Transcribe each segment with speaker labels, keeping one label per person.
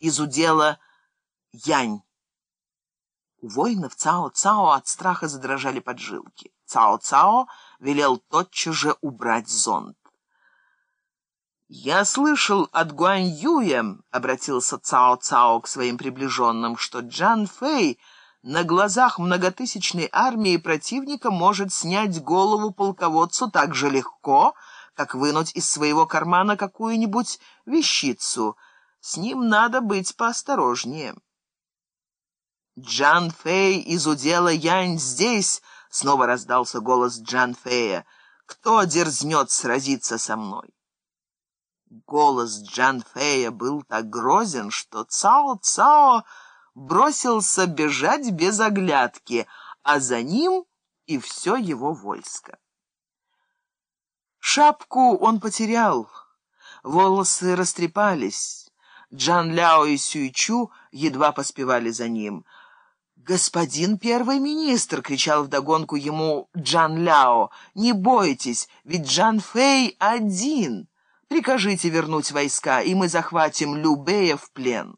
Speaker 1: из удела Янь. У воинов Цао-Цао от страха задрожали поджилки. Цао-Цао велел тотчас же убрать зонт. «Я слышал от Гуань-Юя», — обратился Цао-Цао к своим приближенным, что Джан Фэй на глазах многотысячной армии противника может снять голову полководцу так же легко, как вынуть из своего кармана какую-нибудь вещицу. С ним надо быть поосторожнее. «Джан Фэй из удела Янь здесь!» — снова раздался голос Джан Фэя. «Кто дерзнет сразиться со мной?» Голос Джан Фэя был так грозен, что Цао-Цао бросился бежать без оглядки, а за ним и все его войско. Шапку он потерял, волосы растрепались. Джан Ляо и Сюйчу едва поспевали за ним — «Господин первый министр!» — кричал вдогонку ему Джан Ляо. «Не бойтесь, ведь Джан Фэй один! Прикажите вернуть войска, и мы захватим Любея в плен!»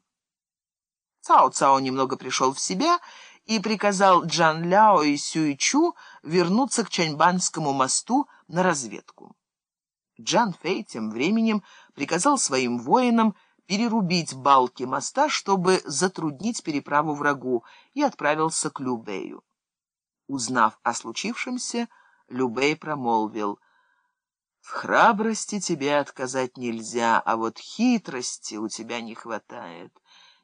Speaker 1: Цао-Цао немного пришел в себя и приказал Джан Ляо и Сюйчу вернуться к Чаньбанскому мосту на разведку. Джан Фэй тем временем приказал своим воинам перерубить балки моста, чтобы затруднить переправу врагу, и отправился к Любею. Узнав о случившемся, Любей промолвил, «В храбрости тебе отказать нельзя, а вот хитрости у тебя не хватает.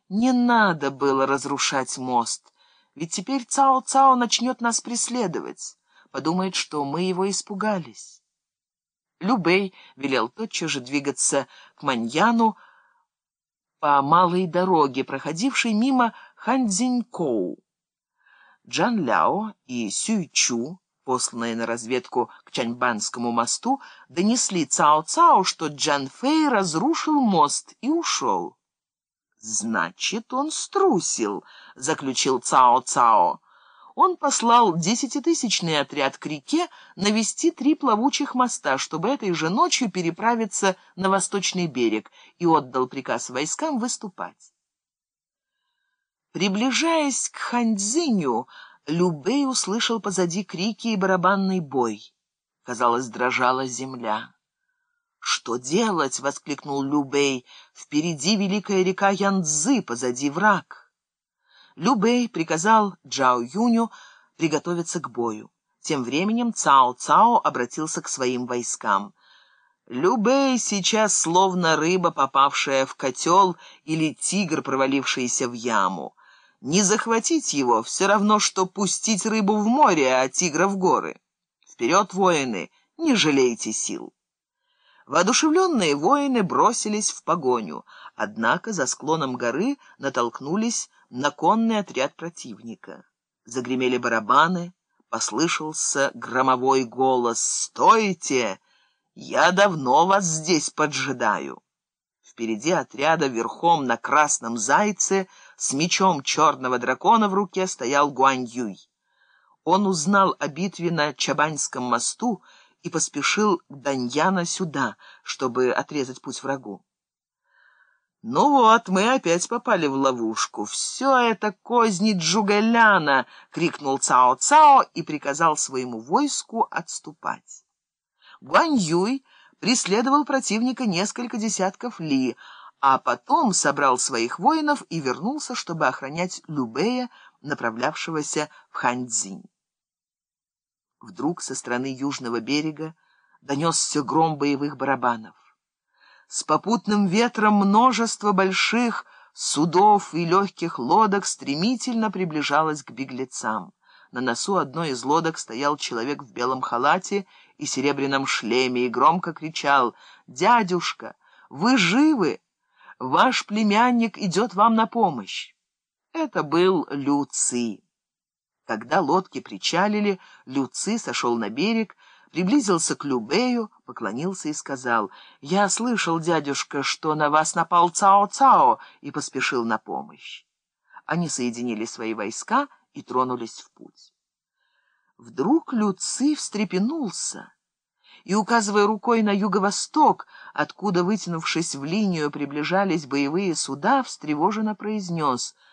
Speaker 1: Не надо было разрушать мост, ведь теперь Цао-Цао начнет нас преследовать, подумает, что мы его испугались». Любей велел тотчас же двигаться к Маньяну, по малой дороге, проходившей мимо Ханьцзинькоу. Джан Ляо и Сюй Чу, посланные на разведку к Чаньбанскому мосту, донесли Цао Цао, что Джан Фэй разрушил мост и ушел. «Значит, он струсил», — заключил Цао Цао он послал десятитысячный отряд к реке навести три плавучих моста, чтобы этой же ночью переправиться на восточный берег, и отдал приказ войскам выступать. Приближаясь к Ханьцзиню, Любей услышал позади крики и барабанный бой. Казалось, дрожала земля. «Что делать?» — воскликнул Любей. «Впереди великая река Янцзы, позади враг». Любэй приказал Джао Юню приготовиться к бою. Тем временем Цао Цао обратился к своим войскам. Любэй сейчас словно рыба, попавшая в котел, или тигр, провалившийся в яму. Не захватить его все равно, что пустить рыбу в море, а тигра в горы. Вперед, воины, не жалейте сил. Воодушевленные воины бросились в погоню, однако за склоном горы натолкнулись на конный отряд противника. Загремели барабаны, послышался громовой голос «Стойте! Я давно вас здесь поджидаю!» Впереди отряда верхом на красном зайце с мечом черного дракона в руке стоял Гуань Юй. Он узнал о битве на Чабаньском мосту и поспешил к Даньяна сюда, чтобы отрезать путь врагу. «Ну вот, мы опять попали в ловушку. Все это козни Джугаляна!» — крикнул Цао-Цао и приказал своему войску отступать. Гуань-Юй преследовал противника несколько десятков ли, а потом собрал своих воинов и вернулся, чтобы охранять Любея, направлявшегося в Ханьцзинь. Вдруг со стороны южного берега донесся гром боевых барабанов. С попутным ветром множество больших судов и легких лодок стремительно приближалось к беглецам. На носу одной из лодок стоял человек в белом халате и серебряном шлеме и громко кричал «Дядюшка, вы живы? Ваш племянник идет вам на помощь!» Это был Люци. Когда лодки причалили, Люци сошел на берег, приблизился к Любею, поклонился и сказал, «Я слышал, дядюшка, что на вас напал Цао-Цао», и поспешил на помощь. Они соединили свои войска и тронулись в путь. Вдруг Люци встрепенулся и, указывая рукой на юго-восток, откуда, вытянувшись в линию, приближались боевые суда, встревоженно произнес —